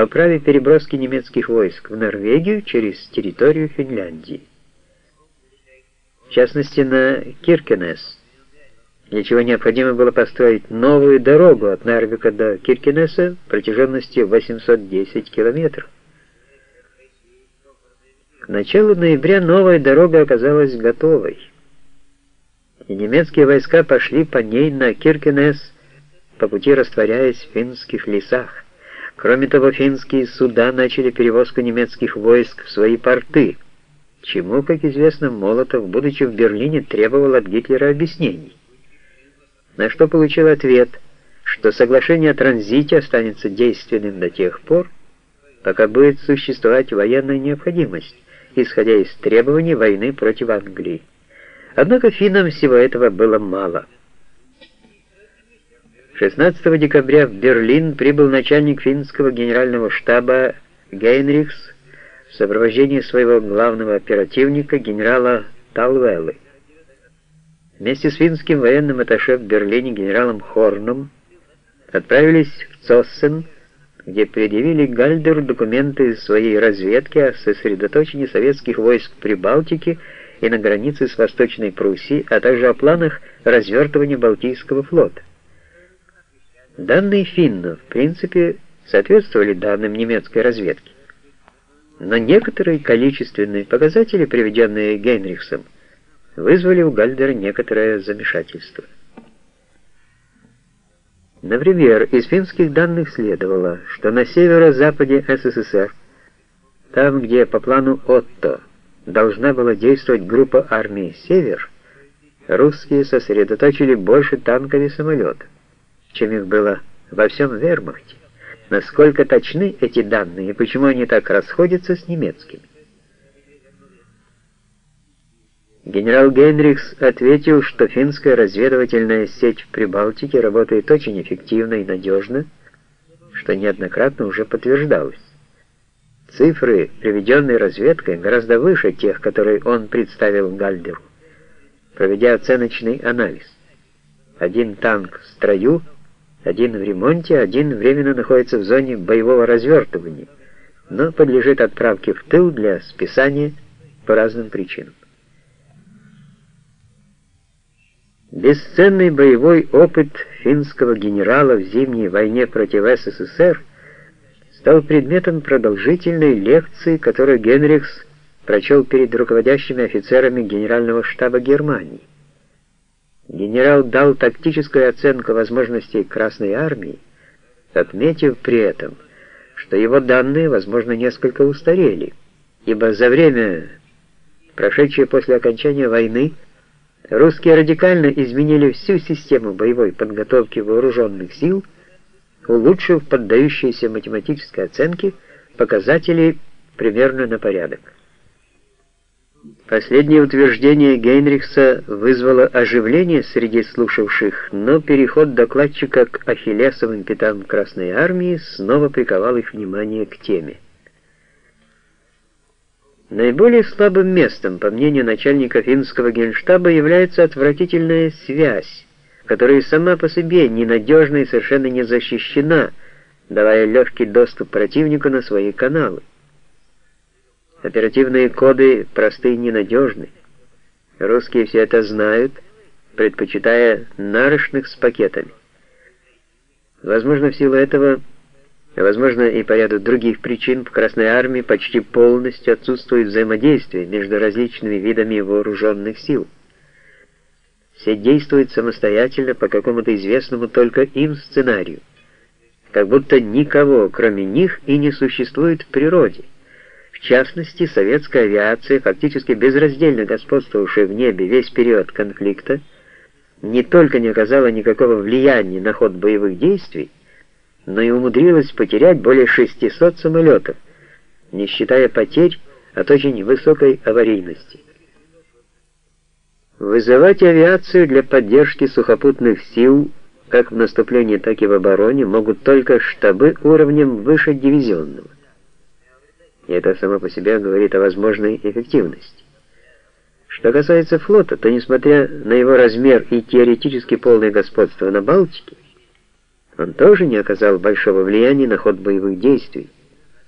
о праве переброски немецких войск в Норвегию через территорию Финляндии. В частности, на Киркенес, для чего необходимо было построить новую дорогу от Нарвика до Киркенеса протяженностью 810 километров. К началу ноября новая дорога оказалась готовой, и немецкие войска пошли по ней на Киркенес, по пути растворяясь в финских лесах. Кроме того, финские суда начали перевозку немецких войск в свои порты, чему, как известно, Молотов, будучи в Берлине, требовал от Гитлера объяснений. На что получил ответ, что соглашение о транзите останется действенным до тех пор, пока будет существовать военная необходимость, исходя из требований войны против Англии. Однако финнам всего этого было мало. 16 декабря в Берлин прибыл начальник финского генерального штаба Гейнрихс в сопровождении своего главного оперативника генерала Талвеллы. Вместе с финским военным атташе в Берлине генералом Хорном отправились в Цоссен, где предъявили Гальдеру документы своей разведки о сосредоточении советских войск при Балтике и на границе с Восточной Пруссией, а также о планах развертывания Балтийского флота. Данные финнов, в принципе, соответствовали данным немецкой разведки. Но некоторые количественные показатели, приведенные Гейнрихсом, вызвали у Гальдера некоторое замешательство. Например, из финских данных следовало, что на северо-западе СССР, там, где по плану Отто должна была действовать группа армии «Север», русские сосредоточили больше танков и самолетов чем их было во всем вермахте. Насколько точны эти данные и почему они так расходятся с немецкими? Генерал Генрихс ответил, что финская разведывательная сеть в Прибалтике работает очень эффективно и надежно, что неоднократно уже подтверждалось. Цифры, приведенные разведкой, гораздо выше тех, которые он представил Гальдеру, проведя оценочный анализ. Один танк в строю — один в ремонте, один временно находится в зоне боевого развертывания, но подлежит отправке в тыл для списания по разным причинам. Бесценный боевой опыт финского генерала в зимней войне против СССР стал предметом продолжительной лекции, которую Генрихс прочел перед руководящими офицерами Генерального штаба Германии. Генерал дал тактическую оценку возможностей Красной Армии, отметив при этом, что его данные, возможно, несколько устарели, ибо за время, прошедшее после окончания войны, русские радикально изменили всю систему боевой подготовки вооруженных сил, улучшив поддающиеся математической оценке показатели примерно на порядок. Последнее утверждение Гейнрихса вызвало оживление среди слушавших, но переход докладчика к ахиллесовым пятам Красной Армии снова приковал их внимание к теме. Наиболее слабым местом, по мнению начальника финского генштаба, является отвратительная связь, которая сама по себе ненадежна и совершенно не защищена, давая легкий доступ противнику на свои каналы. Оперативные коды просты и ненадежны. Русские все это знают, предпочитая нарочных с пакетами. Возможно, в силу этого, возможно, и по ряду других причин, в Красной Армии почти полностью отсутствует взаимодействие между различными видами вооруженных сил. Все действуют самостоятельно по какому-то известному только им сценарию, как будто никого, кроме них, и не существует в природе. В частности, советская авиация, фактически безраздельно господствовавшая в небе весь период конфликта, не только не оказала никакого влияния на ход боевых действий, но и умудрилась потерять более 600 самолетов, не считая потерь от очень высокой аварийности. Вызывать авиацию для поддержки сухопутных сил как в наступлении, так и в обороне могут только штабы уровнем выше дивизионного и это само по себе говорит о возможной эффективности. Что касается флота, то несмотря на его размер и теоретически полное господство на Балтике, он тоже не оказал большого влияния на ход боевых действий.